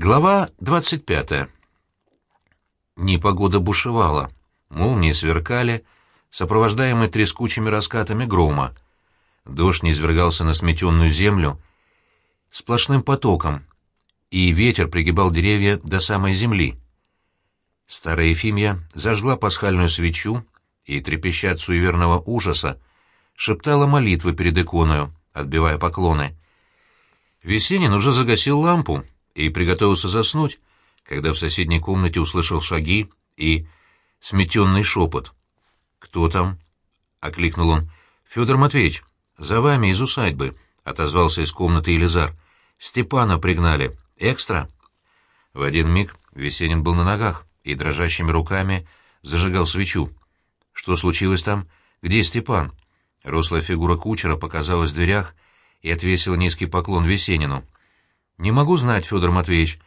Глава двадцать пятая. Непогода бушевала, молнии сверкали, сопровождаемые трескучими раскатами грома. Дождь низвергался на сметенную землю сплошным потоком, и ветер пригибал деревья до самой земли. Старая Ефимья зажгла пасхальную свечу и, трепеща от суеверного ужаса, шептала молитвы перед иконою, отбивая поклоны. Весенин уже загасил лампу, и приготовился заснуть, когда в соседней комнате услышал шаги и сметенный шепот. «Кто там?» — окликнул он. «Федор Матвеевич, за вами из усадьбы», — отозвался из комнаты Елизар. «Степана пригнали. Экстра?» В один миг Весенин был на ногах и дрожащими руками зажигал свечу. «Что случилось там? Где Степан?» Рослая фигура кучера показалась в дверях и отвесила низкий поклон Весенину. «Не могу знать, Федор Матвеевич.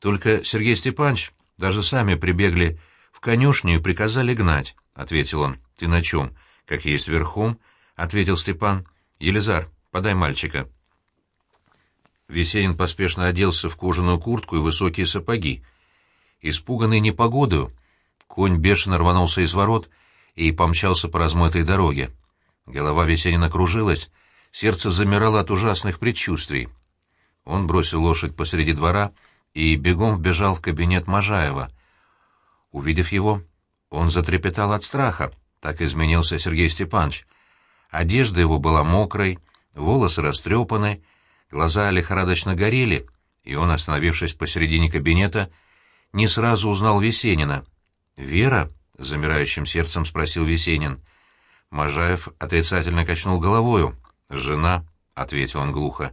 Только Сергей Степанович даже сами прибегли в конюшню и приказали гнать», — ответил он. «Ты на чем? Как есть верхом?» — ответил Степан. «Елизар, подай мальчика». Весенин поспешно оделся в кожаную куртку и высокие сапоги. Испуганный непогодою, конь бешено рванулся из ворот и помчался по размытой дороге. Голова Весенина кружилась, сердце замирало от ужасных предчувствий. Он бросил лошадь посреди двора и бегом вбежал в кабинет Можаева. Увидев его, он затрепетал от страха. Так изменился Сергей Степанович. Одежда его была мокрой, волосы растрепаны, глаза лихорадочно горели, и он, остановившись посередине кабинета, не сразу узнал Весенина. «Вера?» — замирающим сердцем спросил Весенин. Можаев отрицательно качнул головою. «Жена», — ответил он глухо.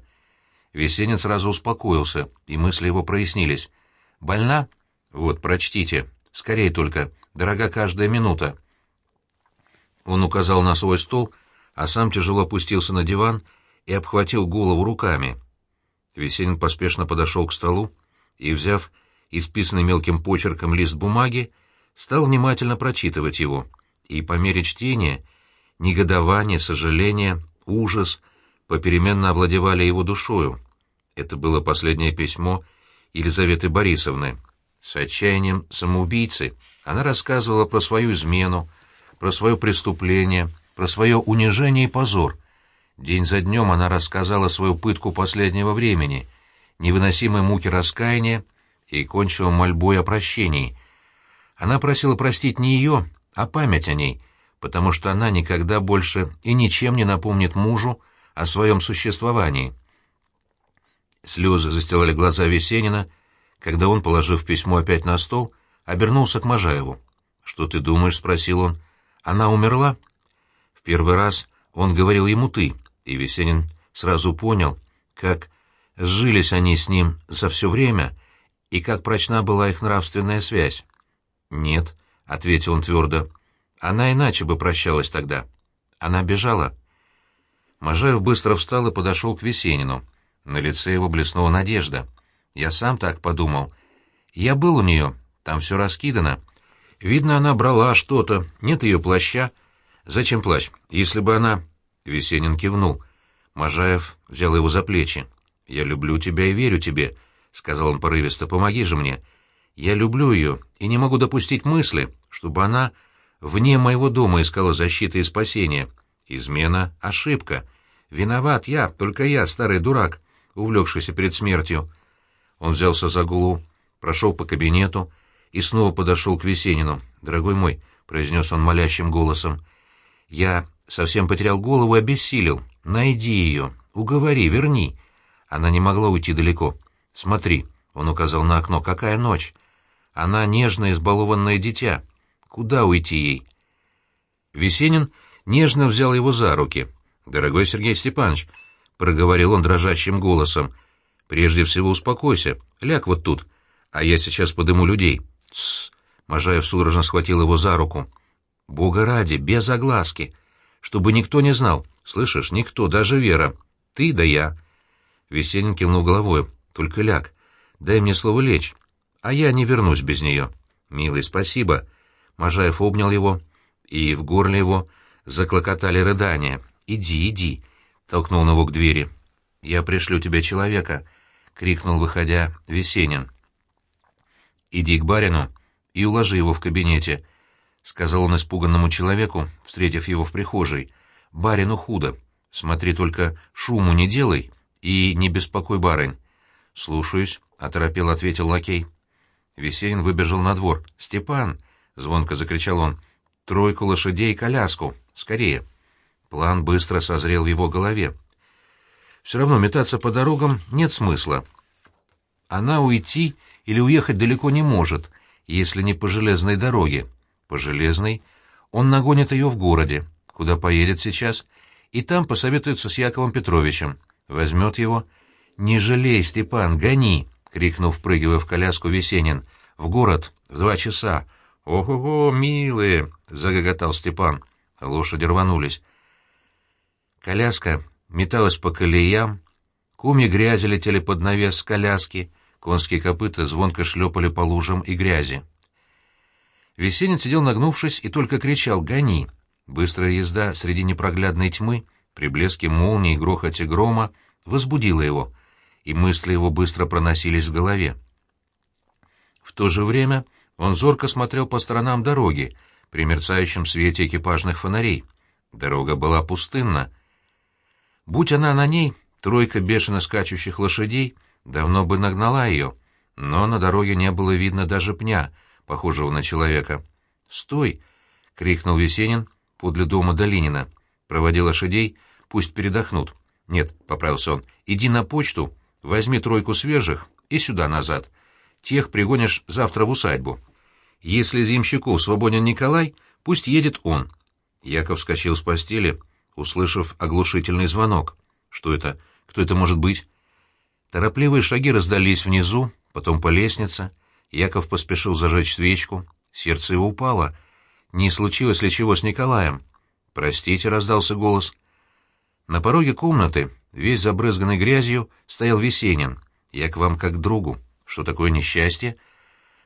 Весенин сразу успокоился, и мысли его прояснились. «Больна? Вот, прочтите. Скорее только. Дорога каждая минута». Он указал на свой стол, а сам тяжело опустился на диван и обхватил голову руками. Весенин поспешно подошел к столу и, взяв исписанный мелким почерком лист бумаги, стал внимательно прочитывать его, и по мере чтения негодование, сожаление, ужас попеременно овладевали его душою. Это было последнее письмо Елизаветы Борисовны. С отчаянием самоубийцы она рассказывала про свою измену, про свое преступление, про свое унижение и позор. День за днем она рассказала свою пытку последнего времени, невыносимой муки раскаяния и кончила мольбой о прощении. Она просила простить не ее, а память о ней, потому что она никогда больше и ничем не напомнит мужу о своем существовании. Слезы застилали глаза Весенина, когда он, положив письмо опять на стол, обернулся к Можаеву. «Что ты думаешь?» — спросил он. «Она умерла?» В первый раз он говорил ему «ты», и Весенин сразу понял, как сжились они с ним за все время и как прочна была их нравственная связь. «Нет», — ответил он твердо, — «она иначе бы прощалась тогда. Она бежала». Можаев быстро встал и подошел к Весенину. На лице его блеснула надежда. Я сам так подумал. Я был у нее, там все раскидано. Видно, она брала что-то, нет ее плаща. Зачем плащ? Если бы она... Весенин кивнул. Можаев взял его за плечи. «Я люблю тебя и верю тебе», — сказал он порывисто. «Помоги же мне. Я люблю ее и не могу допустить мысли, чтобы она вне моего дома искала защиты и спасения. Измена — ошибка. Виноват я, только я, старый дурак увлекшийся перед смертью. Он взялся за голову, прошел по кабинету и снова подошел к Весенину. «Дорогой мой», — произнес он молящим голосом, — «я совсем потерял голову и обессилел. Найди ее, уговори, верни». Она не могла уйти далеко. «Смотри», — он указал на окно, — «какая ночь! Она нежное, избалованное дитя. Куда уйти ей?» Весенин нежно взял его за руки. «Дорогой Сергей Степанович», — проговорил он дрожащим голосом. «Прежде всего успокойся. Ляг вот тут. А я сейчас подыму людей». «Тссс!» — Можаев судорожно схватил его за руку. «Бога ради, без огласки. Чтобы никто не знал. Слышишь, никто, даже Вера. Ты да я». Весенин кивнул головой. «Только ляг. Дай мне слово лечь. А я не вернусь без нее». «Милый, спасибо». Можаев обнял его, и в горле его заклокотали рыдания. «Иди, иди». — толкнул его к двери. «Я пришлю тебе человека», — крикнул, выходя, Весенин. Иди к барину и уложи его в кабинете, — сказал он испуганному человеку, встретив его в прихожей. — Барину худо. Смотри, только шуму не делай и не беспокой барынь. — Слушаюсь, — оторопел ответил лакей. Весенин выбежал на двор. «Степан!» — звонко закричал он. «Тройку лошадей и коляску! Скорее!» План быстро созрел в его голове. Все равно метаться по дорогам нет смысла. Она уйти или уехать далеко не может, если не по железной дороге. По железной он нагонит ее в городе, куда поедет сейчас, и там посоветуется с Яковом Петровичем. Возьмет его. «Не жалей, Степан, гони!» — крикнул, впрыгивая в коляску Весенин. «В город! В два часа!» «Ого-го, милые!» — загоготал Степан. Лошади рванулись. Коляска металась по колеям, куми грязи летели под навес коляски, конские копыта звонко шлепали по лужам и грязи. Весенин сидел нагнувшись и только кричал «Гони!». Быстрая езда среди непроглядной тьмы, при блеске молнии и грохоте грома, возбудила его, и мысли его быстро проносились в голове. В то же время он зорко смотрел по сторонам дороги, при мерцающем свете экипажных фонарей. Дорога была пустынна. Будь она на ней, тройка бешено скачущих лошадей давно бы нагнала ее, но на дороге не было видно даже пня, похожего на человека. «Стой!» — крикнул Весенин подле дома Долинина. «Проводи лошадей, пусть передохнут». «Нет», — поправился он, — «иди на почту, возьми тройку свежих и сюда назад. Тех пригонишь завтра в усадьбу. Если из ямщиков свободен Николай, пусть едет он». Яков вскочил с постели, услышав оглушительный звонок. «Что это? Кто это может быть?» Торопливые шаги раздались внизу, потом по лестнице. Яков поспешил зажечь свечку. Сердце его упало. Не случилось ли чего с Николаем? «Простите», — раздался голос. На пороге комнаты, весь забрызганный грязью, стоял Весенин. «Я к вам как к другу. Что такое несчастье?»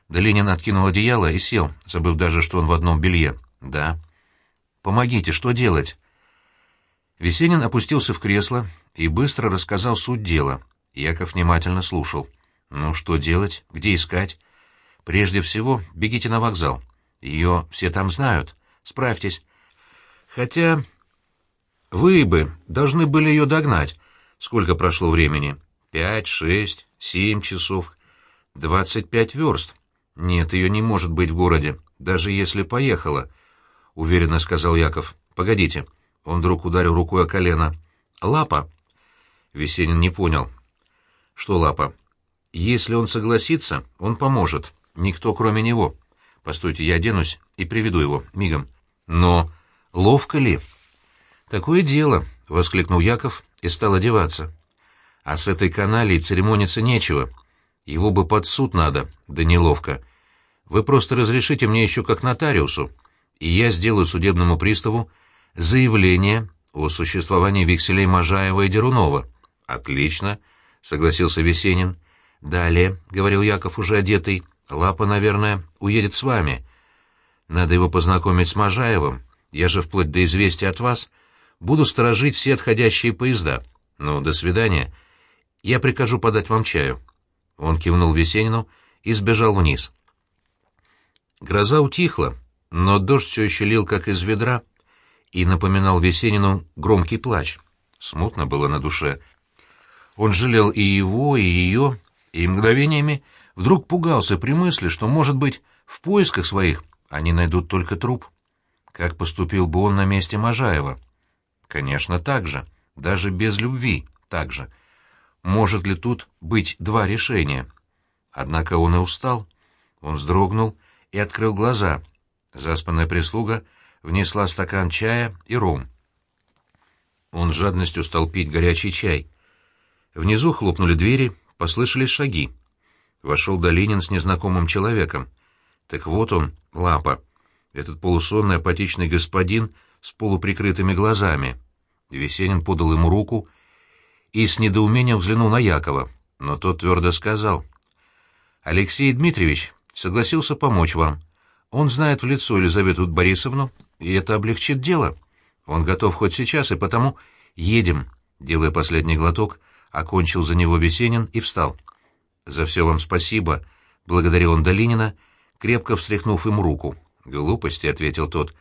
Долинин откинул одеяло и сел, забыв даже, что он в одном белье. «Да». «Помогите, что делать?» Весенин опустился в кресло и быстро рассказал суть дела. Яков внимательно слушал. «Ну, что делать? Где искать?» «Прежде всего, бегите на вокзал. Ее все там знают. Справьтесь. Хотя вы бы должны были ее догнать. Сколько прошло времени? Пять, шесть, семь часов. Двадцать пять верст. Нет, ее не может быть в городе, даже если поехала, — уверенно сказал Яков. Погодите. Он вдруг ударил рукой о колено. Лапа. Весенин не понял. Что лапа? Если он согласится, он поможет. Никто, кроме него. Постойте, я оденусь и приведу его, мигом. Но ловко ли? «Такое дело», — воскликнул Яков и стал одеваться. «А с этой каналией церемониться нечего. Его бы под суд надо, да неловко. Вы просто разрешите мне еще как нотариусу, и я сделаю судебному приставу заявление о существовании векселей Можаева и Дерунова». «Отлично», — согласился Весенин. «Далее», — говорил Яков, уже одетый, — «Лапа, наверное, уедет с вами. Надо его познакомить с Можаевым. Я же вплоть до известия от вас Буду сторожить все отходящие поезда. Ну, до свидания. Я прикажу подать вам чаю». Он кивнул Весенину и сбежал вниз. Гроза утихла, но дождь все еще лил, как из ведра, и напоминал Весенину громкий плач. Смутно было на душе. Он жалел и его, и ее, и мгновениями вдруг пугался при мысли, что, может быть, в поисках своих они найдут только труп. Как поступил бы он на месте Можаева? Конечно, так же. Даже без любви так же. Может ли тут быть два решения? Однако он и устал. Он вздрогнул и открыл глаза. Заспанная прислуга внесла стакан чая и ром. Он с жадностью стал пить горячий чай. Внизу хлопнули двери, послышались шаги. Вошел Долинин с незнакомым человеком. Так вот он, Лапа, этот полусонный апатичный господин — с полуприкрытыми глазами. Весенин подал ему руку и с недоумением взглянул на Якова, но тот твердо сказал. «Алексей Дмитриевич согласился помочь вам. Он знает в лицо Елизавету Борисовну, и это облегчит дело. Он готов хоть сейчас, и потому едем». Делая последний глоток, окончил за него Весенин и встал. «За все вам спасибо», благодарил он Долинина, крепко встряхнув ему руку. «Глупости», — ответил тот.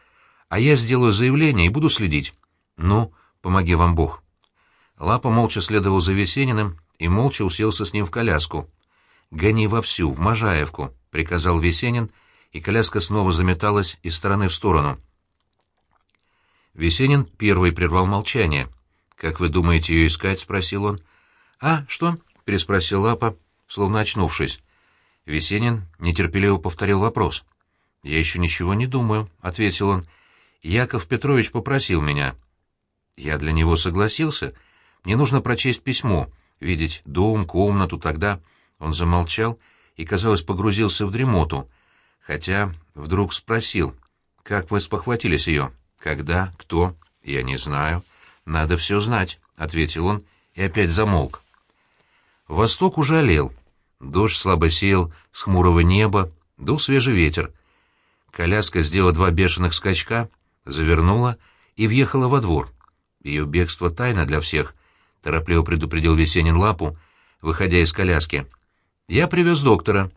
«А я сделаю заявление и буду следить». «Ну, помоги вам Бог». Лапа молча следовал за Весениным и молча уселся с ним в коляску. «Гони вовсю, в Можаевку», — приказал Весенин, и коляска снова заметалась из стороны в сторону. Весенин первый прервал молчание. «Как вы думаете ее искать?» — спросил он. «А, что?» — переспросил Лапа, словно очнувшись. Весенин нетерпеливо повторил вопрос. «Я еще ничего не думаю», — ответил он. «Яков Петрович попросил меня». Я для него согласился. Мне нужно прочесть письмо, видеть дом, комнату тогда. Он замолчал и, казалось, погрузился в дремоту, хотя вдруг спросил, «Как вы спохватились ее? Когда? Кто? Я не знаю. Надо все знать», — ответил он и опять замолк. Восток уже олел. Дождь слабо сеял с хмурого неба, дул свежий ветер. Коляска сделала два бешеных скачка, завернула и въехала во двор. Ее бегство тайна для всех, — торопливо предупредил Весенин Лапу, выходя из коляски. «Я привез доктора».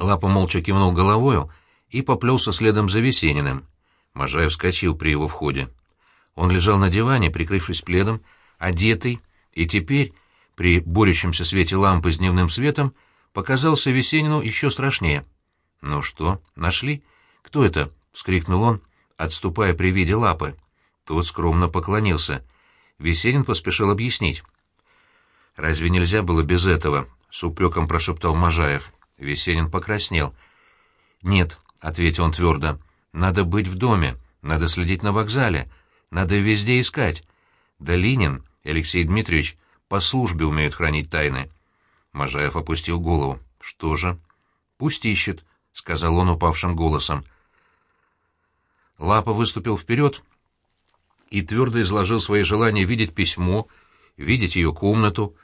Лапа молча кивнул головою и поплелся следом за Весениным. Можаев вскочил при его входе. Он лежал на диване, прикрывшись пледом, одетый, и теперь, при борющемся свете лампы с дневным светом, показался Весенину еще страшнее. «Ну что, нашли? Кто это?» — вскрикнул он, отступая при виде лапы. Тот скромно поклонился. Весенин поспешил объяснить. «Разве нельзя было без этого?» — с упреком прошептал Можаев. Весенин покраснел. «Нет», — ответил он твердо, — «надо быть в доме, надо следить на вокзале, надо везде искать. Долинин, Алексей Дмитриевич, по службе умеют хранить тайны». Можаев опустил голову. «Что же?» «Пусть ищет», — сказал он упавшим голосом. Лапа выступил вперед и твердо изложил свои желания видеть письмо, видеть ее комнату.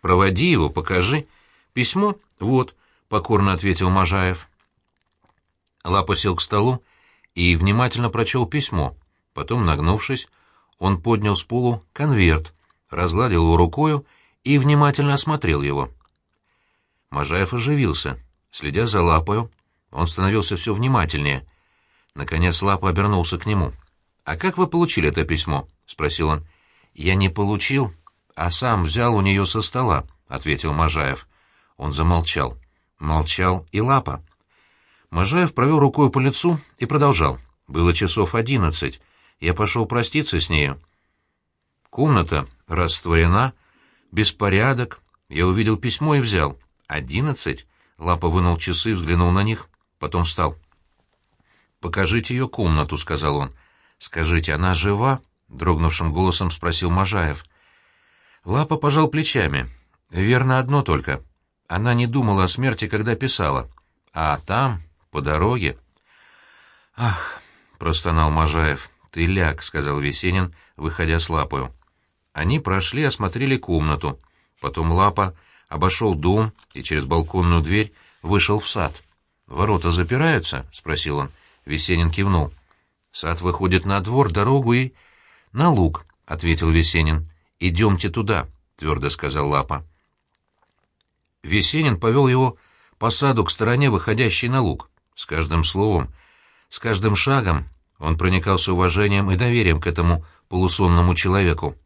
«Проводи его, покажи». «Письмо? Вот», — покорно ответил Можаев. Лапа сел к столу и внимательно прочел письмо. Потом, нагнувшись, он поднял с полу конверт, разгладил его рукою и внимательно осмотрел его. Можаев оживился. Следя за Лапою, он становился все внимательнее. Наконец Лапа обернулся к нему — «А как вы получили это письмо?» — спросил он. «Я не получил, а сам взял у нее со стола», — ответил Можаев. Он замолчал. Молчал и Лапа. Можаев провел рукой по лицу и продолжал. «Было часов одиннадцать. Я пошел проститься с нею. Комната растворена, беспорядок. Я увидел письмо и взял. Одиннадцать?» Лапа вынул часы, взглянул на них, потом встал. «Покажите ее комнату», — сказал он. «Скажите, она жива?» — дрогнувшим голосом спросил Можаев. Лапа пожал плечами. «Верно одно только. Она не думала о смерти, когда писала. А там, по дороге...» «Ах!» — простонал Можаев. «Ты ляг», — сказал Весенин, выходя с Лапою. Они прошли, осмотрели комнату. Потом Лапа обошел дом и через балконную дверь вышел в сад. «Ворота запираются?» — спросил он. Весенин кивнул. Сад выходит на двор, дорогу и... — На луг, — ответил Весенин. — Идемте туда, — твердо сказал Лапа. Весенин повел его по саду к стороне, выходящей на луг. С каждым словом, с каждым шагом он проникался уважением и доверием к этому полусонному человеку.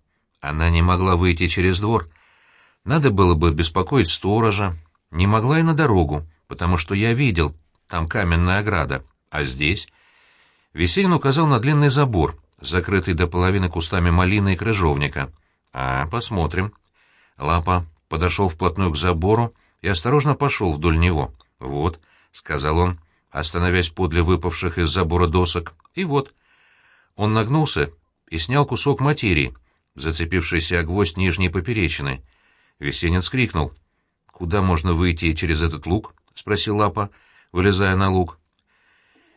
Она не могла выйти через двор. Надо было бы беспокоить сторожа. Не могла и на дорогу, потому что я видел, там каменная ограда. А здесь... Весенин указал на длинный забор, закрытый до половины кустами малины и крыжовника. «А, посмотрим». Лапа подошел вплотную к забору и осторожно пошел вдоль него. «Вот», — сказал он, остановясь подле выпавших из забора досок. «И вот». Он нагнулся и снял кусок материи, зацепившийся о гвоздь нижней поперечины. Весенин скрикнул. «Куда можно выйти через этот луг?» — спросил Лапа, вылезая на луг.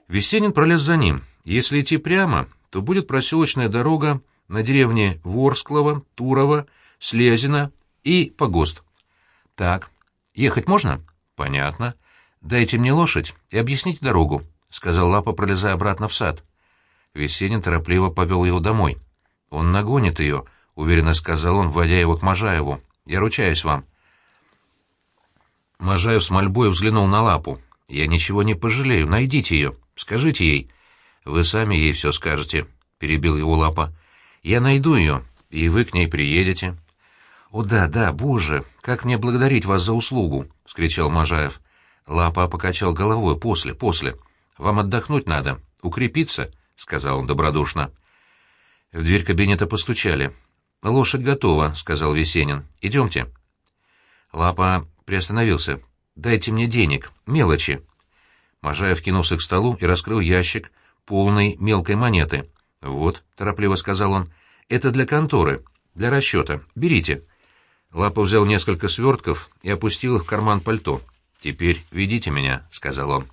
Весенин пролез за ним. Если идти прямо, то будет проселочная дорога на деревне Ворсклова, Турова, Слезина и Погост. Так, ехать можно? Понятно. Дайте мне лошадь и объясните дорогу, — сказал Лапа, пролезая обратно в сад. Весенин торопливо повел его домой. Он нагонит ее, — уверенно сказал он, вводя его к Можаеву. Я ручаюсь вам. Можаев с мольбой взглянул на лапу. «Я ничего не пожалею, найдите ее, скажите ей». «Вы сами ей все скажете», — перебил его лапа. «Я найду ее, и вы к ней приедете». «О да, да, боже, как мне благодарить вас за услугу!» — вскричал Можаев. Лапа покачал головой. «После, после. Вам отдохнуть надо, укрепиться», — сказал он добродушно. В дверь кабинета постучали. «Лошадь готова», — сказал Весенин. «Идемте». Лапа приостановился. «Дайте мне денег, мелочи». Можаев кинулся к столу и раскрыл ящик, полный мелкой монеты. «Вот», — торопливо сказал он, — «это для конторы, для расчета. Берите». Лапа взял несколько свертков и опустил их в карман пальто. «Теперь ведите меня», — сказал он.